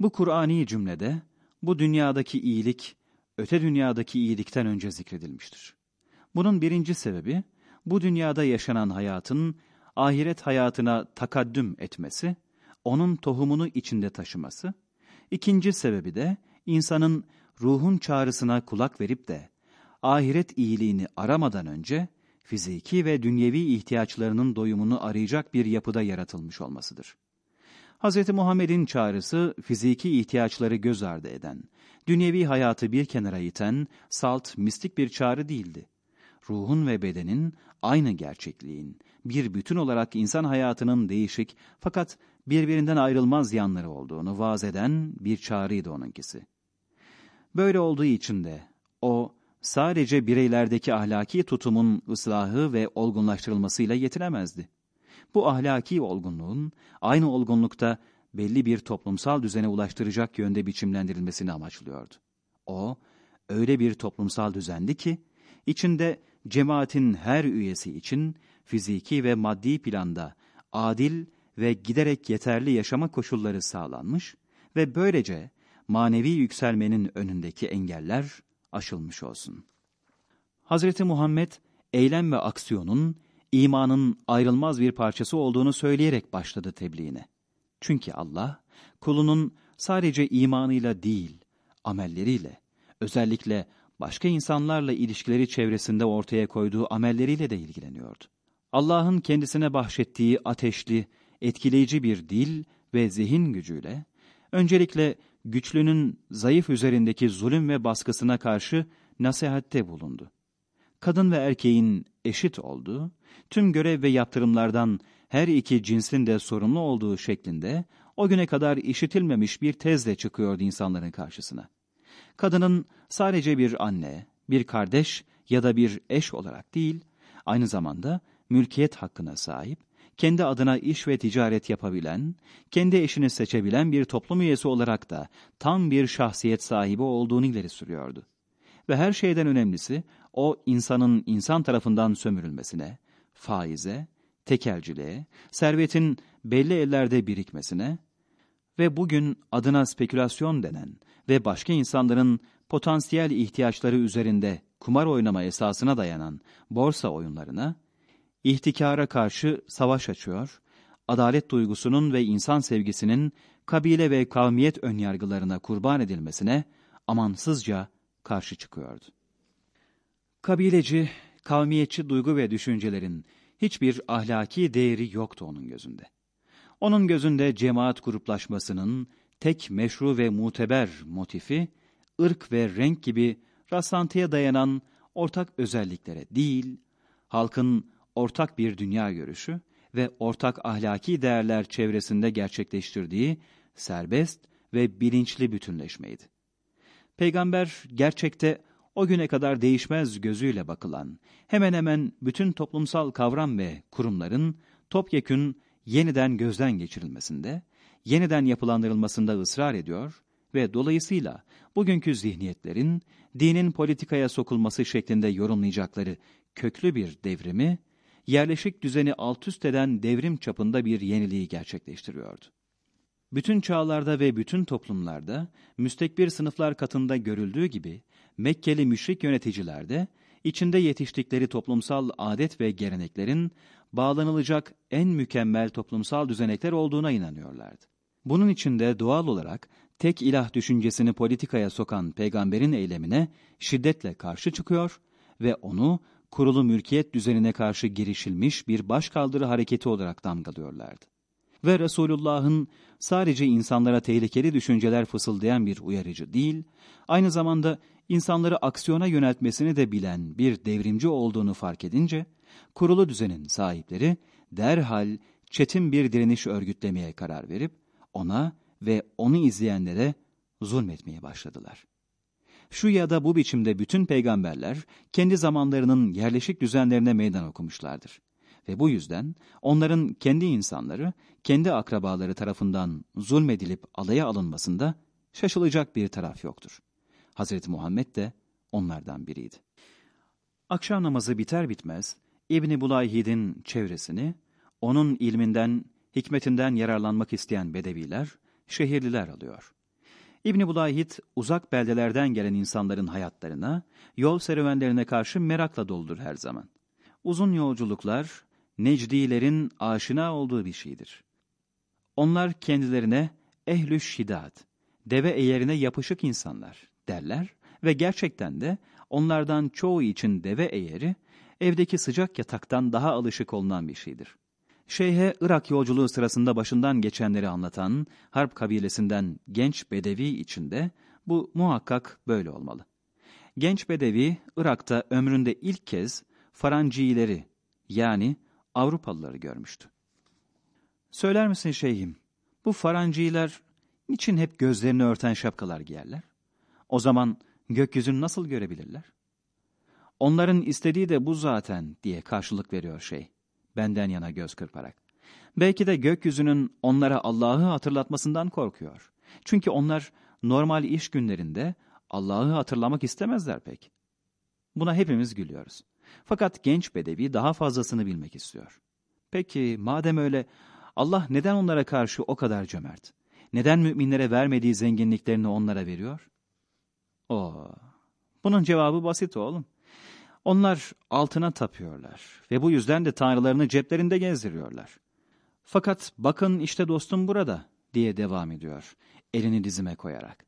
Bu Kur'ani cümlede bu dünyadaki iyilik öte dünyadaki iyilikten önce zikredilmiştir. Bunun birinci sebebi bu dünyada yaşanan hayatın ahiret hayatına takaddüm etmesi, onun tohumunu içinde taşıması. İkinci sebebi de insanın ruhun çağrısına kulak verip de ahiret iyiliğini aramadan önce fiziki ve dünyevi ihtiyaçlarının doyumunu arayacak bir yapıda yaratılmış olmasıdır. Hz. Muhammed'in çağrısı fiziki ihtiyaçları göz ardı eden, dünyevi hayatı bir kenara iten, salt, mistik bir çağrı değildi. Ruhun ve bedenin aynı gerçekliğin, bir bütün olarak insan hayatının değişik fakat birbirinden ayrılmaz yanları olduğunu vaaz eden bir çağrıydı onunkisi. Böyle olduğu için de o sadece bireylerdeki ahlaki tutumun ıslahı ve olgunlaştırılmasıyla yetinemezdi. Bu ahlaki olgunluğun aynı olgunlukta belli bir toplumsal düzene ulaştıracak yönde biçimlendirilmesini amaçlıyordu. O, öyle bir toplumsal düzendi ki, içinde cemaatin her üyesi için fiziki ve maddi planda adil ve giderek yeterli yaşama koşulları sağlanmış ve böylece manevi yükselmenin önündeki engeller aşılmış olsun. Hazreti Muhammed, eylem ve aksiyonun imanın ayrılmaz bir parçası olduğunu söyleyerek başladı tebliğine. Çünkü Allah, kulunun sadece imanıyla değil, amelleriyle, özellikle başka insanlarla ilişkileri çevresinde ortaya koyduğu amelleriyle de ilgileniyordu. Allah'ın kendisine bahşettiği ateşli, etkileyici bir dil ve zihin gücüyle, öncelikle güçlünün zayıf üzerindeki zulüm ve baskısına karşı nasihatte bulundu. Kadın ve erkeğin eşit olduğu, tüm görev ve yaptırımlardan her iki cinsin de sorumlu olduğu şeklinde o güne kadar işitilmemiş bir tezle çıkıyordu insanların karşısına. Kadının sadece bir anne, bir kardeş ya da bir eş olarak değil, aynı zamanda mülkiyet hakkına sahip, kendi adına iş ve ticaret yapabilen, kendi eşini seçebilen bir toplum üyesi olarak da tam bir şahsiyet sahibi olduğunu ileri sürüyordu. Ve her şeyden önemlisi o insanın insan tarafından sömürülmesine, faize, tekelciliğe, servetin belli ellerde birikmesine ve bugün adına spekülasyon denen ve başka insanların potansiyel ihtiyaçları üzerinde kumar oynama esasına dayanan borsa oyunlarına, ihtikara karşı savaş açıyor, adalet duygusunun ve insan sevgisinin kabile ve kavmiyet önyargılarına kurban edilmesine amansızca karşı çıkıyordu. Kabileci, kavmiyetçi duygu ve düşüncelerin hiçbir ahlaki değeri yoktu onun gözünde. Onun gözünde cemaat gruplaşmasının tek meşru ve muteber motifi, ırk ve renk gibi rastlantıya dayanan ortak özelliklere değil, halkın ortak bir dünya görüşü ve ortak ahlaki değerler çevresinde gerçekleştirdiği serbest ve bilinçli bütünleşmeydi. Peygamber gerçekte o güne kadar değişmez gözüyle bakılan, hemen hemen bütün toplumsal kavram ve kurumların topyekün yeniden gözden geçirilmesinde, yeniden yapılandırılmasında ısrar ediyor ve dolayısıyla bugünkü zihniyetlerin dinin politikaya sokulması şeklinde yorumlayacakları köklü bir devrimi, yerleşik düzeni altüst eden devrim çapında bir yeniliği gerçekleştiriyordu. Bütün çağlarda ve bütün toplumlarda müstekbir sınıflar katında görüldüğü gibi Mekkeli müşrik yöneticiler de içinde yetiştikleri toplumsal adet ve geleneklerin bağlanılacak en mükemmel toplumsal düzenekler olduğuna inanıyorlardı. Bunun içinde doğal olarak tek ilah düşüncesini politikaya sokan peygamberin eylemine şiddetle karşı çıkıyor ve onu kurulu mülkiyet düzenine karşı girişilmiş bir başkaldırı hareketi olarak damgalıyorlardı. Ve Resulullah'ın sadece insanlara tehlikeli düşünceler fısıldayan bir uyarıcı değil, aynı zamanda insanları aksiyona yöneltmesini de bilen bir devrimci olduğunu fark edince, kurulu düzenin sahipleri derhal çetin bir direniş örgütlemeye karar verip, ona ve onu izleyenlere zulmetmeye başladılar. Şu ya da bu biçimde bütün peygamberler kendi zamanlarının yerleşik düzenlerine meydan okumuşlardır. Ve bu yüzden onların kendi insanları, kendi akrabaları tarafından zulmedilip alaya alınmasında şaşılacak bir taraf yoktur. Hazreti Muhammed de onlardan biriydi. Akşam namazı biter bitmez İbni Bulayhid'in çevresini, onun ilminden, hikmetinden yararlanmak isteyen bedeviler, şehirliler alıyor. İbni Bulayhit uzak beldelerden gelen insanların hayatlarına, yol serüvenlerine karşı merakla doldur her zaman. Uzun yolculuklar, Necdilerin aşina olduğu bir şeydir. Onlar kendilerine ehlü şidat, deve eğerine yapışık insanlar derler ve gerçekten de onlardan çoğu için deve eğeri, evdeki sıcak yataktan daha alışık olunan bir şeydir. Şeyhe Irak yolculuğu sırasında başından geçenleri anlatan harp kabilesinden genç bedevi içinde bu muhakkak böyle olmalı. Genç bedevi Irak'ta ömründe ilk kez Farancileri yani Avrupalıları görmüştü. Söyler misin şeyhim, bu Faranciler niçin hep gözlerini örten şapkalar giyerler? O zaman gökyüzünü nasıl görebilirler? Onların istediği de bu zaten diye karşılık veriyor şey, benden yana göz kırparak. Belki de gökyüzünün onlara Allah'ı hatırlatmasından korkuyor. Çünkü onlar normal iş günlerinde Allah'ı hatırlamak istemezler pek. Buna hepimiz gülüyoruz. Fakat genç bedevi daha fazlasını bilmek istiyor. Peki madem öyle Allah neden onlara karşı o kadar cömert? Neden müminlere vermediği zenginliklerini onlara veriyor? O, bunun cevabı basit oğlum. Onlar altına tapıyorlar ve bu yüzden de tanrılarını ceplerinde gezdiriyorlar. Fakat bakın işte dostum burada diye devam ediyor elini dizime koyarak.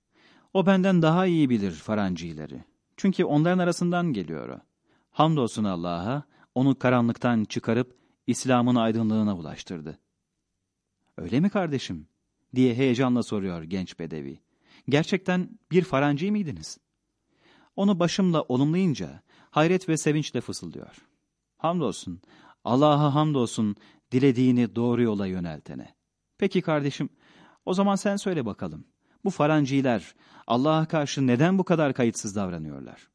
O benden daha iyi bilir farancileri. Çünkü onların arasından geliyor o. Hamdolsun Allah'a onu karanlıktan çıkarıp İslam'ın aydınlığına ulaştırdı. Öyle mi kardeşim? diye heyecanla soruyor genç bedevi. Gerçekten bir farancı mıydınız? Onu başımla olumlayınca hayret ve sevinçle fısıldıyor. Hamdolsun, Allah'a hamdolsun dilediğini doğru yola yöneltene. Peki kardeşim, o zaman sen söyle bakalım. Bu faranciler Allah'a karşı neden bu kadar kayıtsız davranıyorlar?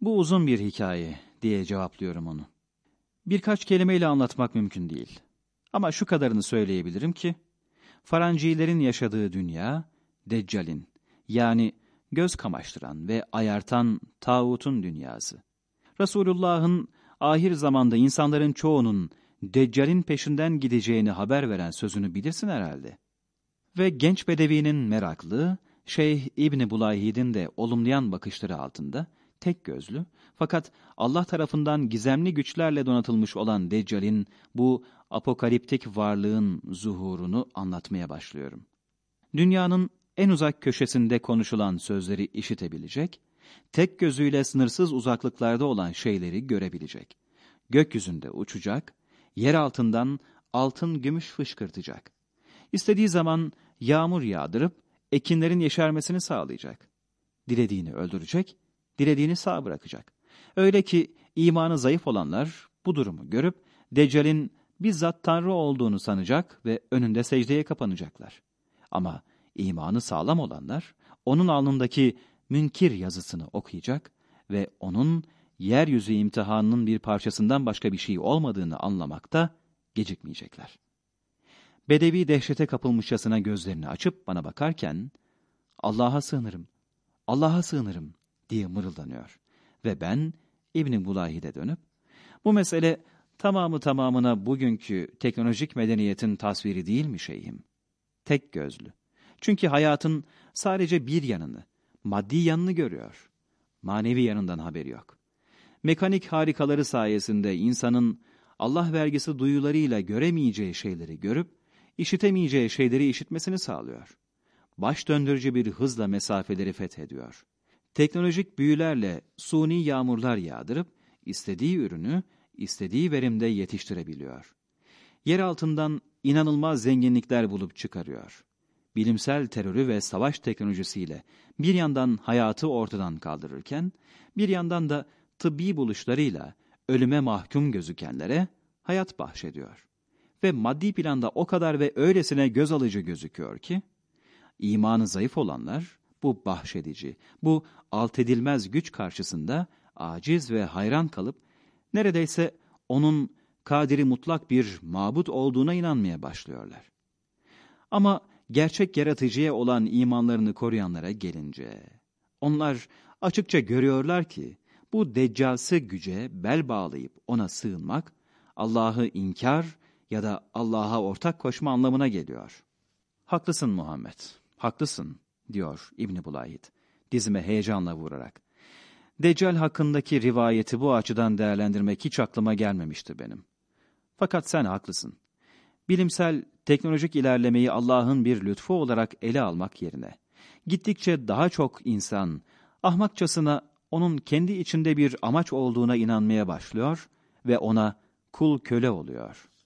Bu uzun bir hikaye diye cevaplıyorum onu. Birkaç kelimeyle anlatmak mümkün değil. Ama şu kadarını söyleyebilirim ki, Farancilerin yaşadığı dünya, Deccal'in yani göz kamaştıran ve ayartan tağutun dünyası. Resulullah'ın ahir zamanda insanların çoğunun Deccal'in peşinden gideceğini haber veren sözünü bilirsin herhalde. Ve genç bedevinin meraklı, Şeyh İbni Bulayhid'in de olumlayan bakışları altında, tek gözlü, fakat Allah tarafından gizemli güçlerle donatılmış olan Deccal'in bu apokaliptik varlığın zuhurunu anlatmaya başlıyorum. Dünyanın en uzak köşesinde konuşulan sözleri işitebilecek, tek gözüyle sınırsız uzaklıklarda olan şeyleri görebilecek. Gökyüzünde uçacak, yer altından altın gümüş fışkırtacak. İstediği zaman yağmur yağdırıp ekinlerin yeşermesini sağlayacak. Dilediğini öldürecek, dilediğini sağ bırakacak. Öyle ki imanı zayıf olanlar bu durumu görüp Deccal'in bizzat Tanrı olduğunu sanacak ve önünde secdeye kapanacaklar. Ama imanı sağlam olanlar onun alnındaki münkir yazısını okuyacak ve onun yeryüzü imtihanının bir parçasından başka bir şey olmadığını anlamakta gecikmeyecekler. Bedevi dehşete kapılmışçasına gözlerini açıp bana bakarken, Allah'a sığınırım, Allah'a sığınırım diye mırıldanıyor. Ve ben İbn-i Bulahid'e dönüp, bu mesele tamamı tamamına bugünkü teknolojik medeniyetin tasviri değil mi şeyhim? Tek gözlü. Çünkü hayatın sadece bir yanını, maddi yanını görüyor. Manevi yanından haberi yok. Mekanik harikaları sayesinde insanın Allah vergisi duyularıyla göremeyeceği şeyleri görüp, işitemeyeceği şeyleri işitmesini sağlıyor. Baş döndürücü bir hızla mesafeleri fethediyor. Teknolojik büyülerle suni yağmurlar yağdırıp, istediği ürünü istediği verimde yetiştirebiliyor. Yer altından inanılmaz zenginlikler bulup çıkarıyor. Bilimsel terörü ve savaş teknolojisiyle bir yandan hayatı ortadan kaldırırken, bir yandan da tıbbi buluşlarıyla ölüme mahkum gözükenlere hayat bahşediyor. Ve maddi planda o kadar ve öylesine göz alıcı gözüküyor ki, imanı zayıf olanlar bu bahşedici, bu alt edilmez güç karşısında aciz ve hayran kalıp neredeyse onun kadiri mutlak bir mabut olduğuna inanmaya başlıyorlar. Ama gerçek yaratıcıya olan imanlarını koruyanlara gelince, onlar açıkça görüyorlar ki, bu deccalsı güce bel bağlayıp ona sığınmak, Allah'ı inkar ya da Allah'a ortak koşma anlamına geliyor. Haklısın Muhammed, haklısın. Diyor İbni Bulayit, dizime heyecanla vurarak. Deccal hakkındaki rivayeti bu açıdan değerlendirmek hiç aklıma gelmemişti benim. Fakat sen haklısın. Bilimsel, teknolojik ilerlemeyi Allah'ın bir lütfu olarak ele almak yerine, gittikçe daha çok insan, ahmakçasına onun kendi içinde bir amaç olduğuna inanmaya başlıyor ve ona kul köle oluyor.''